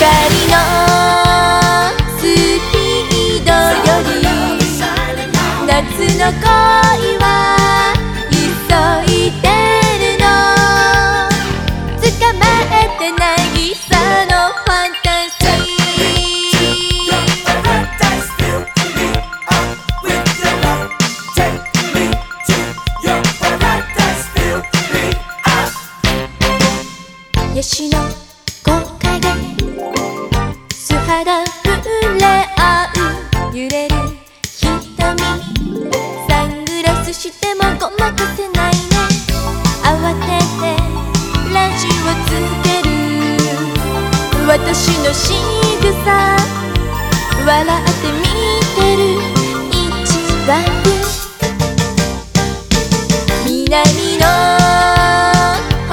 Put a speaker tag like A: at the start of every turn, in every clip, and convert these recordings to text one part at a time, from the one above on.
A: のスピードより夏の恋は急いでるの。捕まえて渚のファンタジーヤシの肌触れ合う揺れる瞳サングラスしてもごまかせない。ね慌ててラジオつける私の仕草笑って見てる一番南の星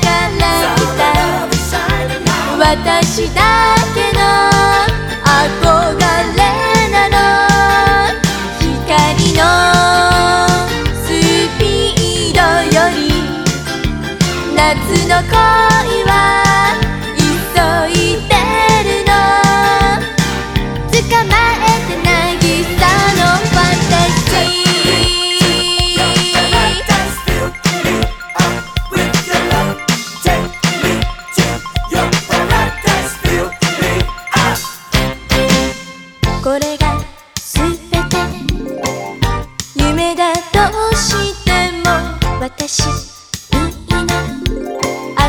A: から来た
B: Love is shining now.
A: 私だ「私いでるの。捕まえて渚のファン
B: セクシ
A: ー。これがすべて。夢だとしていな」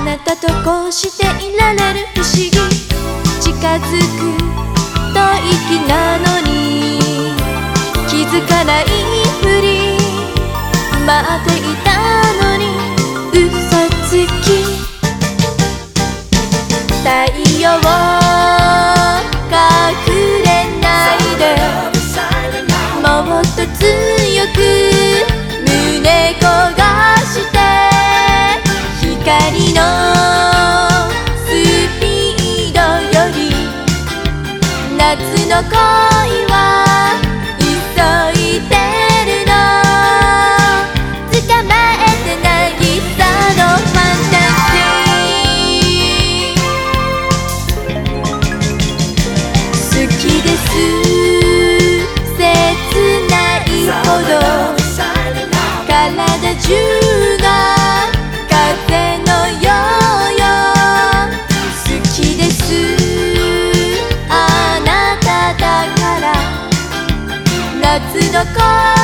A: あなたとこうしていられる不思議。近づくと息なのに。気づかないふり。待っていたのに。嘘つき。太陽隠れないで.もっと強光のスピードより夏の恋は急いでるの。捕まえて渚のファンタジー好きです。切ないほど。体中が夏の